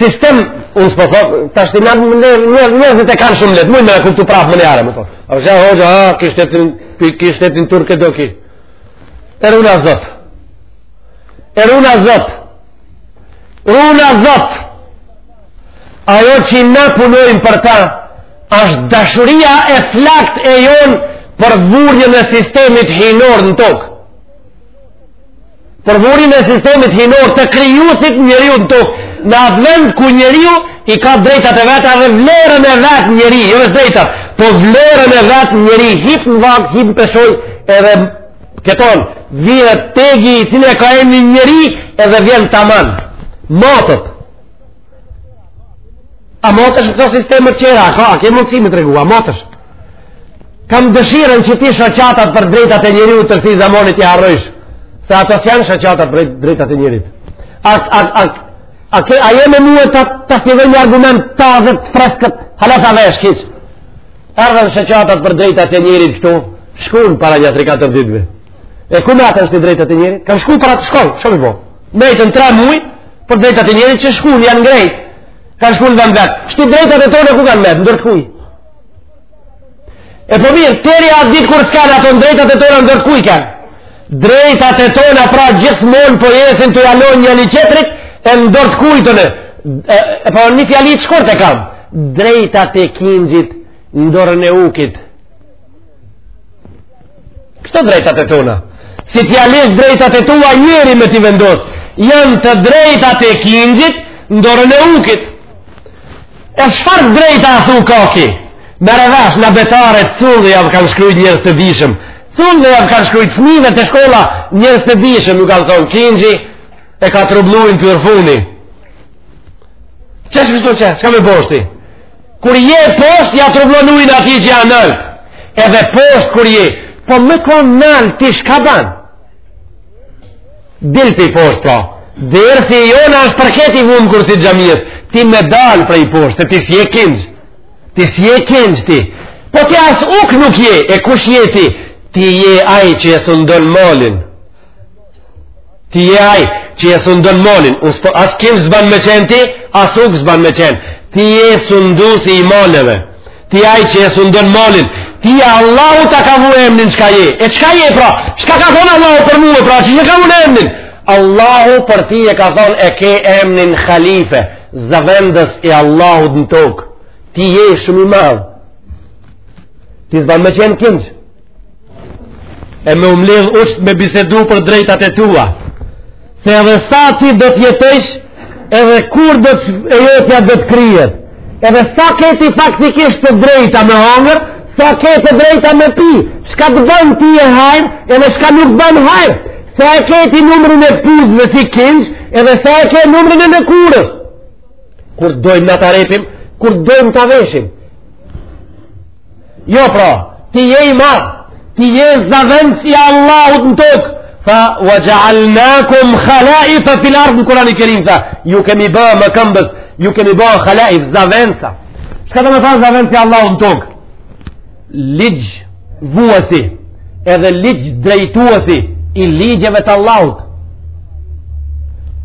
sistem unë s'po thom tash ti na njerëzit e kanë shumë lehtë mu me kuptu prapë menjëherë më thotë a ja hoxha a ti shtetin ti shtetin turk e do ti e runa Zot e runa Zot e runa Zot ajo që na punojmë për ta është dashuria e flaktë e jonë për vurjen e sistemit hyjnor në tokë Për vurjen e sistemit hyjnor të krijuesit njeriu në tokë, në atë vend ku njeriu i ka drejtat e veta dhe vlerën e vet njeri, jo veç drejtat, po vlerën e vet njeri, hip në vagë, hip në peshojë, edhe ket anë, vihet tegi i cili e ka emnin njeri, edhe vjen taman, matet, A matesh këto sisteme tjera, a ke mundësi me tregu, a matesh. Kam dëshirën që ti shoqatat për drejtat e njeriut të këtij zamani t'i harrojsh, se ato s'janë shoqatat për drejtat e njerit. A, a, a, a, ke, a je me mu të ta sjell një argument të dhe të freskët, hala ta vesh kish. Erdhën shoqatat për drejtat e njerit këtu, shkun para një 3-4 ditve. E ku metën shti drejtat e njerit? Kanë shku para të shkollë, shumë i bojë. Ndejtën tre muj, për drejtat e njerit që shkun, janë ngrejt, kanë shku në vend të vet. Shti drejtat e tona ku kanë met, n'dorë t'kuj. E po mirë, deri atë ditë kur s'kanë ato në drejtat e tona, n'dorë t'kuj kanë. Drejtat e tona, pra gjithmonë po jesin tu ja lon njani tjetrit, e n'dorë t'kuj t'jenë. E, e po një fjali t'shkurtë e kam. Drejtat e kingjit, n'dorën e ukit, Kështu drejtat e tona. Si t'ja lësh drejtat e tua njeri me t'i vendos. Janë të drejtat e kingjit n'dorën e ukit. E çfarë drejta a thu ka ky? Merre vesh, në abetare, cullve jau kanë shkrujt njerëz të dijshëm. Cullve jau kanë shkrujt fmive te shkolla njerëz të dijshëm. Ju kanë thonë kingji e ka trubllu ujin përfuni. Qe kështu qe, çka me bo shti? Kur je poshtë, ja trublon ujnë ati që janë nalt. Edhe poshtë kur je. Po me konë nalt, ti çka ban? Dil prej poshtë, pra. Dersi jonë është për këta i vumë kursit xhamisë. Ti me dalë prej poshtë, se ti s'je kinxh. Ti s'je kinxh ti. Po ti as uk nuk je, e kush je ti? Ti je ai që e sundon malin. ti je ai që e sundon malin po as kinxh s'ban me qenë ti as uk s'ban me qenë ti je sundusi i maleve ti je ai që e sundon malin ti je Allahu ta ka vu emnin çka je e çka je pra çka ka thënë Allahu për mua pra ta ka vu emnin Allahu për ti e ka thënë e ke emnin Khalife zavendës i Allahut në tokë ti je shumë i madh ti s'ban me qenë kinxh e me u mledh është me bisedu për drejtat e tua se edhe sa ti do të jetojsh edhe kur do të jeta do të kryhet edhe sa ke ti faktikisht të drejta me hangër sa ke ti të drejta me pi çka të bën ty hajr edhe çka nuk ban hajr sa e ke ti numrin e puzve si kinxh edhe sa e ke ti numrin e lëkurës kur dojmë na ta rjepim kur dojmë ta veshim jo pra ti je i madh ti je zavendës i Allahut në tokë fa wa ja'alnakum khalaifa fil ard në Kur'ani Kerim tha ju kemi bë mëkëmbës ju kemi bë khalaif zavendsa çka do me thanë zavendës i Allahut në tokë ligjvuesi edhe ligjdrejtuesi i ligjeve të Allahut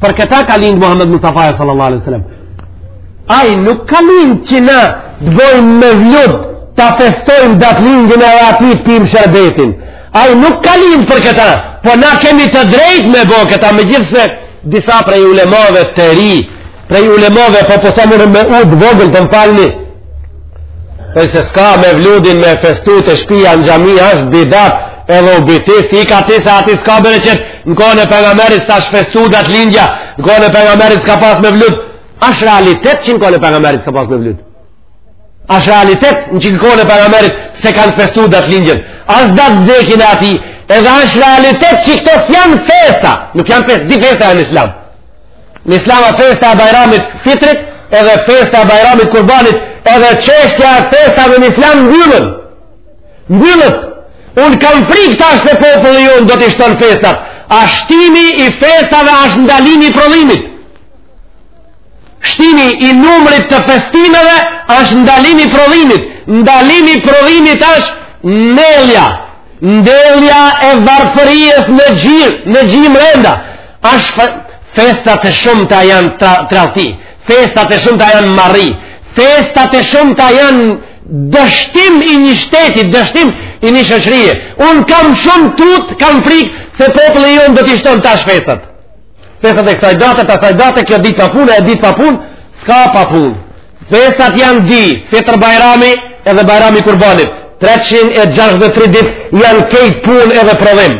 për këta ka lind Muhammed Mustafa sallallahu alaihi wasallam Ai nuk ka lind që na të bojmë mevlud ta festojmë datëlindjen e atij të pimë sherbetin. Ai nuk ka lind për këta, po na kemi të drejtë me bo këta megjithëse disa prej ulemave të ri, prej ulemave po po samarë me u të vogël, të më falni, Pse s'ka mevludin me festu te shpia në xhami është bidat edhe u bitis i ka ti se ati s'ka bërë qëtë në kohën e pejgamerit s'asht festu datëlindja në kohën e pejgamerit s'ka pas mevlud është realitet që në kohën e pejgamerit s'ka pas mevlud është realitet në që në kohën e pejgamerit s'e kanë festu datëlindjen as datëvdekjen e tij edhe është realitet që këto s'janë festa nuk janë festa, dy festa në islam Në islam a festa e bajramit fitrit edhe festa e bajramit kurbanit edhe çështja e festave në islam mbyllen. Mbyllet. Unë kam frikë tash te populli jonë do t'i shton festat. A shtimi i festave ashtë ndalimi i prodhimit. Shtimi i numrit të festimeve ashtë ndalimi i prodhimit. Ndalimi i prodhimit ashtë ndellja. Ndellja e varfërisë në gji, në gji mrenda. Ashtë festat e shumta janë trathti, festat e shumta janë marri, festat e shumta janë dështim i një shteti, dështim i një shoqnije. Unë kam shumë tut, kam frikë, se populli jonë do t'i shton tash festat. Festat e kësaj date, t'asaj date, kjo ditë pa punë, e ditë pa punë, s'ka pa punë. Festat janë dy, fitër bajrami edhe bajrami i kurbanit. 363 ditë janë krejt punë edhe prodhim.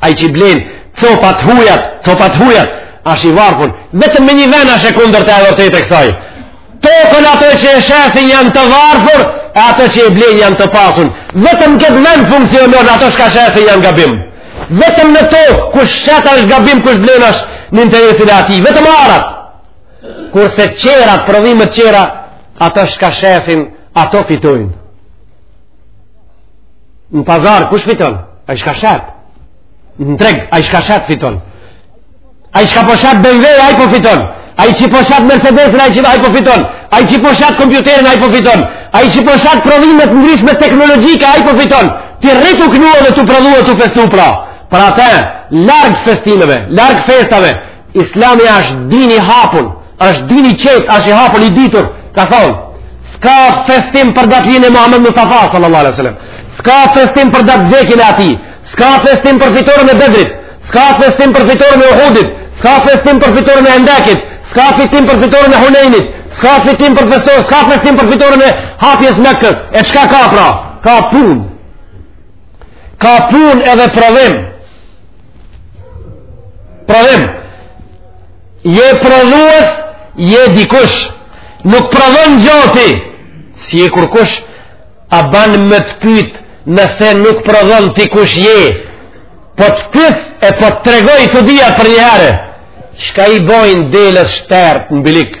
Ai që i blen copa të hujat, copa të hujat, asht i varfun, vetëm në një vend asht e kundërta e vërtetë e kësaj. Tokën ato që e shesin janë të varfur, e ato që e blen janë të pasun. Vetëm këtë vend funksionon, ato shka shesin janë gabim. Vetëm në tokë, kush shet është gabim, kush blen është në interesin e atij. Vetëm arat, kurse tjerat, prodhimet tjera, ato shka shesin, ato fitojnë. Në pazar, kush fiton? Ai shka shet. Në treg, ai shka shet fiton. Ai shka po shet BMW, ai po fiton. Ai që po shet Mercedesin, ai po fiton. Ai që po shet kompjuterin, ai po fiton. Ai që po shet prodhime të ndryshme teknologjike, ai po fiton. Ti rri tu knu edhe tu prodhu tu festu pra. Për ate, larg festimeve, larg festave, Islami është din i hapun, është din i qetë, është i hapun i ditur, ka thonë, s'ka festim për datlin e Muhammed Mustafa, sallallahu alejhi ve sel-lem, s'ka festim për datëdekën e atij, s'ka festim për fitoren e Bedrit, s'ka festim për fitoren e Uhudit, s'ka festim për fitoren e Hendekit, s'ka festim për fitoren e Hunejnit, s'ka festim për festor, s'ka festim për fitoren e hapjes Mekës, e çka ka pra? Ka pun, ka pun edhe prodhim, prodhim je prodhues je dikush nuk prodhon gjo ti s'je kurkush a ban me të pyt nëse nuk prodhon ti kush je po të pyes e po të tregoj tu dhija për një herë shka i bojnë deles shterpë në bilik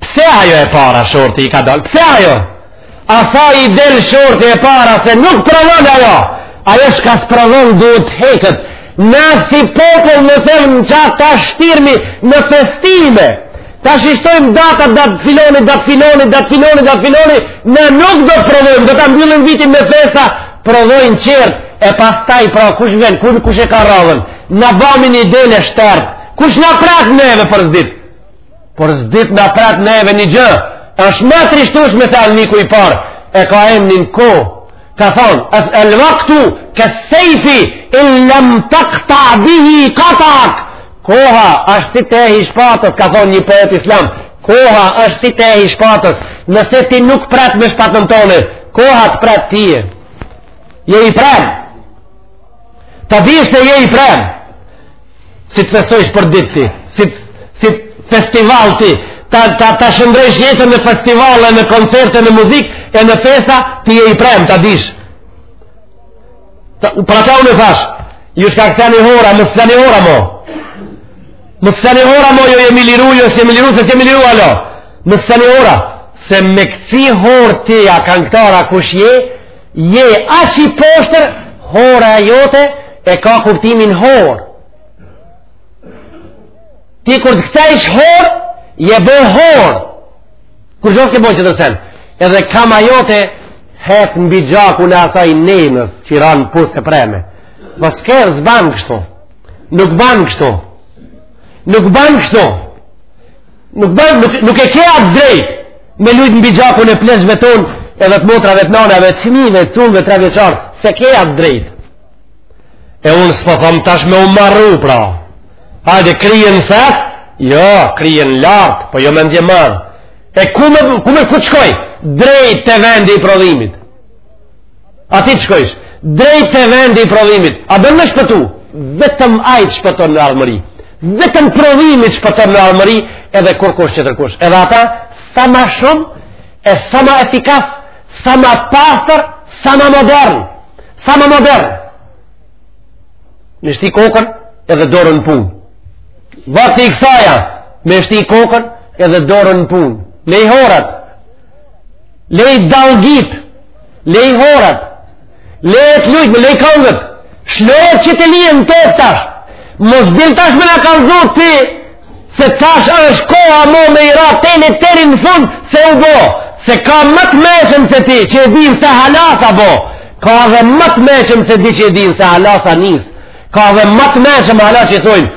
Pse ajo e para shorti i ka dalë? Pse ajo? Asaj i del shorti e para se nuk prodhon ajo? Ajo shka s'prodhon duhet t'heket. Na si popull në themi na ça ta shtijmi në festime. Tash i shtojmë datat data filani, data filani, data filani, data filani. Na nuk do të prodhojmë, do ta mbyllim vitin me festa, prodhojnë tjerët. E pastaj pra kush ven, kush, kush e ka radhën? Na bëhmi një dele shterpë. Kush na pret neve por s'dihet? por s'di t'na pret neve një gjë. Është më trishtush me thanë anmiku i parë, e ka emnin kohë, ka thonë, el vaktu kes sejfi, in lem takta bihi katak, koha është si tehi i shpatës, ka thonë një poet islam, koha është si tehi i shpatës, nëse ti nuk pret me shpatën tonde, koha të pret tyje, je i prem, ta dish se je i prem, si të festojsh për ditë ti, si, si festival ti, ta, ta, ta shëndrejsh jetën në festivale, në koncerte, në muzik, e në festa, ti je i prem, ta dish. Ta, prej ata unë e thash, ju çka këcni hora, mos këcni hora mo, mos këcni hora mo, jo jemi liru, jo se jemi liru, se jemi liru, alo, mos këcni hora, se me këci hor ti, a kënd tara, kush je, Je aq i poshtër, hora jote e ka kuptimin hor. Ti kur të kcejsh hor, je bë hor. Kurgjo s'ke bo qetër sen. Edhe kama jote het mbi gjakun e asaj nenës që i ran pushk e preme. Mos kce, s'ban kështu. Nuk ban kështu. Nuk ban kështu. Nuk ban, nuk, nuk e ke atë drejt me lujt mbi gjakun e pleqve tonë edhe të motrave të nanave, të fëmijëve, të cunve, trevjeçar, s'e ke atë drejt. E unë s'po thom tash me u marru, pra. Hajde, kryen n'thes? Jo, kryen lart, po jo me ndje marë. E ku me, ku me shku? Drejt te vendi i prodhimit. Aty të shkojsh, drejt te vendi i prodhimit, a bon me shpëtu? Vetëm ai të shpëton në ardhmëri. Vetëm prodhimi t'shpëton në ardhmëri, edhe kurkush qetërkush. Edhe ata, sa ma shumë, e sa ma efikas, sa ma pastër, sa ma modern. Sa ma modern. Me shti kokën, edhe dorën n'punë. Vakti i kësaja, me shti kokën, edhe dorën n'punë. Lej horat, lej dallgit, lej horat, lej e të lujt, me, lej kongët, shlojët që të lije në të e tash, mos dil tash me na kallzu ti, se tash është koha mo me i ra telit deri në fund, se u bo, se ka ma të meçëm se ti, që e din se hala s'a bo, ka dhe ma të meçëm se ti që e din se hala s'a nis, ka dhe ma të meçëm hala që i thojnë,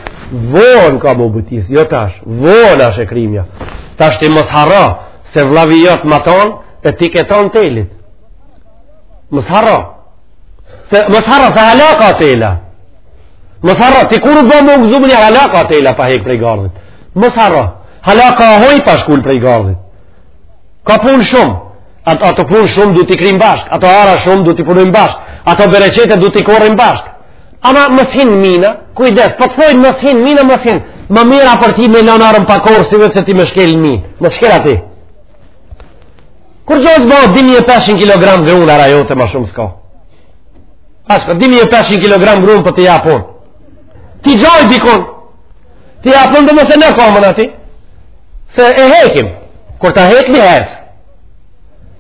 vonë ka me bërtit, jo tash, vonë asht e krymja, tash ti mos harro, Se vllavi jot matan e ti këtan telit. Mos harro. Se mos harro se hala ka tela. Mos harro ti kur do m'u gëzu, hala ka tela pa hek prej gardhit. Mos harro. Hala ka hoj pa shkul prej gardhit. Ka punë shumë. Ato, ato punë shumë du t'i kryjm bashkë. Ato ara shumë du t'i punojmë bashkë. Ato bereqete du t'i korrim bashkë. Ama mos hin mina, kujdes, po të thojnë mos hin mina, mos hin. Ma mirë për ti me lanë arën pa korrë si vetë se ti me shkel në minë. Mos shkel aty. Kur që asht bo 2500 kg grunë ara jote, ma shumë s'ka. Asht, 2500 kg grunë po t'i japun. T'i gjoj dikun. T'i japun dhe mos e vno komën aty. Se e hekim. Kur ta hekmi herë.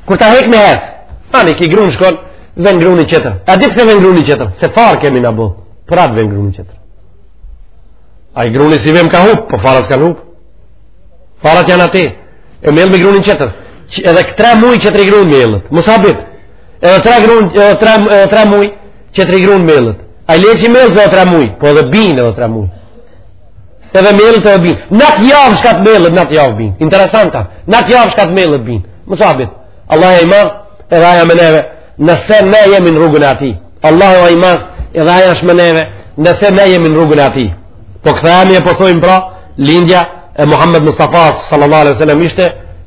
Kur ta hekmi herë. Ani ky grun shkon vjen gruni tjetër. A di pse vjen gruni tjetër? Se farë kemi na boll. Për atë vjen gruni tjetër. Ai gruni sivjem ka hub, po fara s'ka hub. Farat janë aty. E mjell me grunin tjetër. Edhe tre muj qetri grun mjellet. Mos habit. Edhe tre grun, edhe tre edhe tre muj qetri grun mjellet. Ai le që mjellet edhe tre muj, po edhe bin edhe tre muj. Edhe mjellet e bin. N'at javë çka t'mjellet n'at javë bin. Interesant a. N'at javë çka t'mjellet bin. Mos habit. Allahu i madh edhe ai a me neve. Nëse ne jemi në rrugën e atij. Allahu i madh edhe ai është me neve. Nëse ne jemi në rrugën e atij. Po kthehemi e po thojmë pra. Lindja e Muhammed Mustafa sallallahu alaihi sallam ishte.